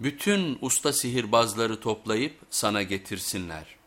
bütün usta sihirbazları toplayıp sana getirsinler.